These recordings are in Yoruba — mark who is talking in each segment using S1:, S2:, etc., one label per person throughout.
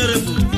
S1: honorable.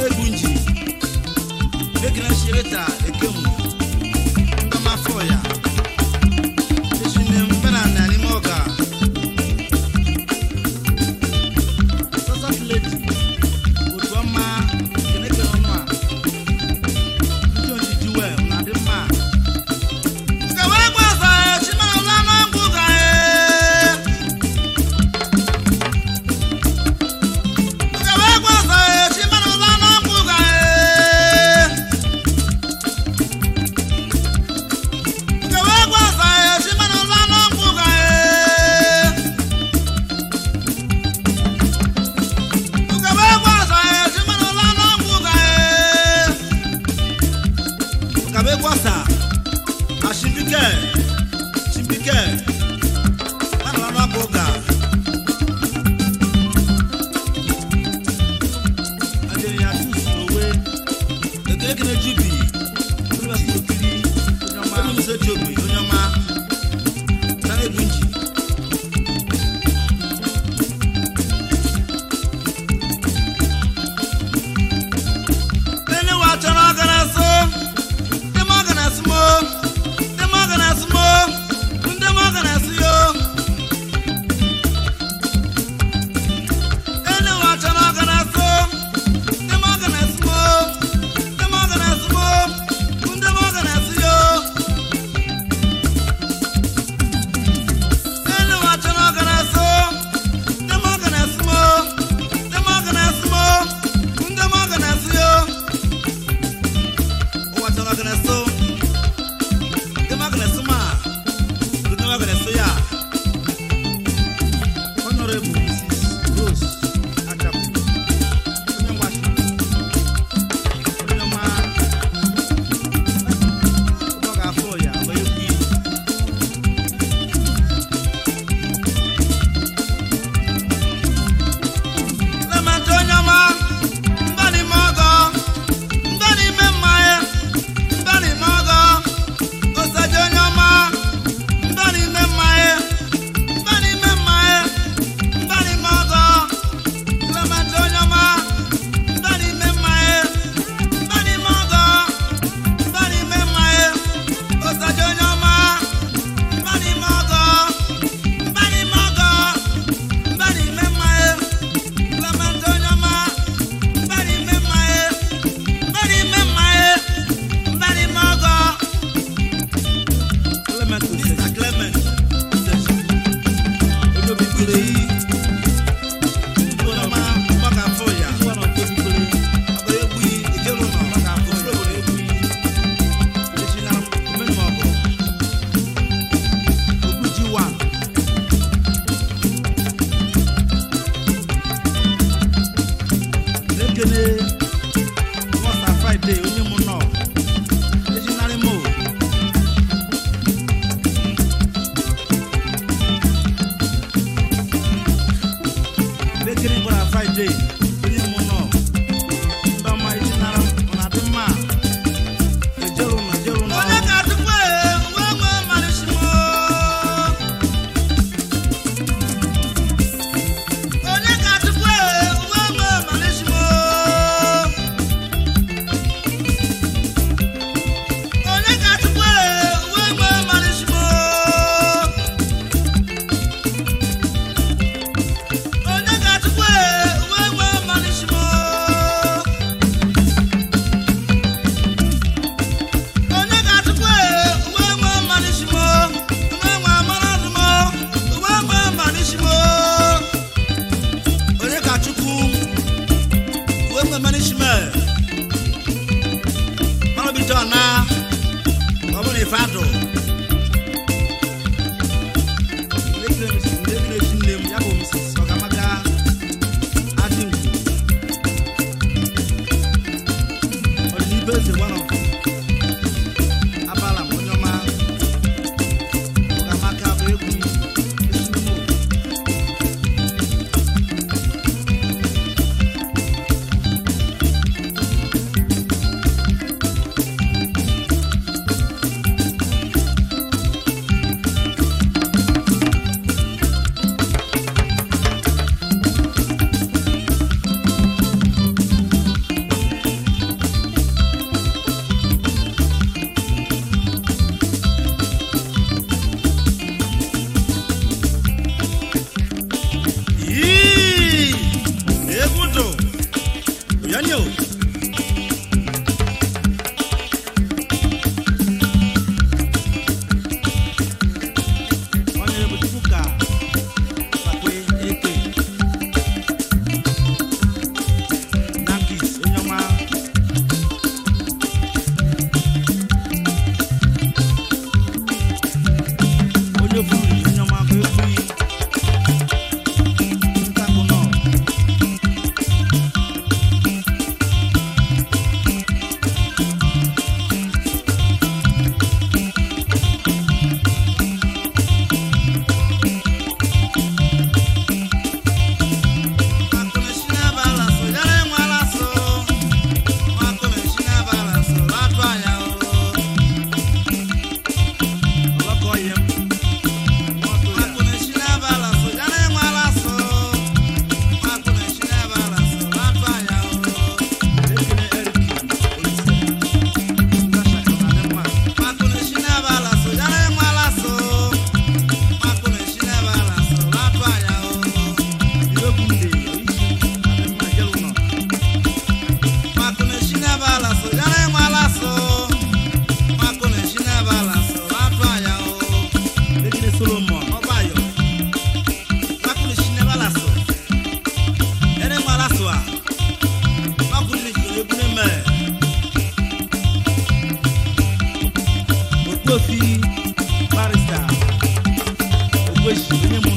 S1: Adébúnjì, Lékinà Ṣeré tààrà. verse, one of Kofi barrister Ogbeshi Onyemo.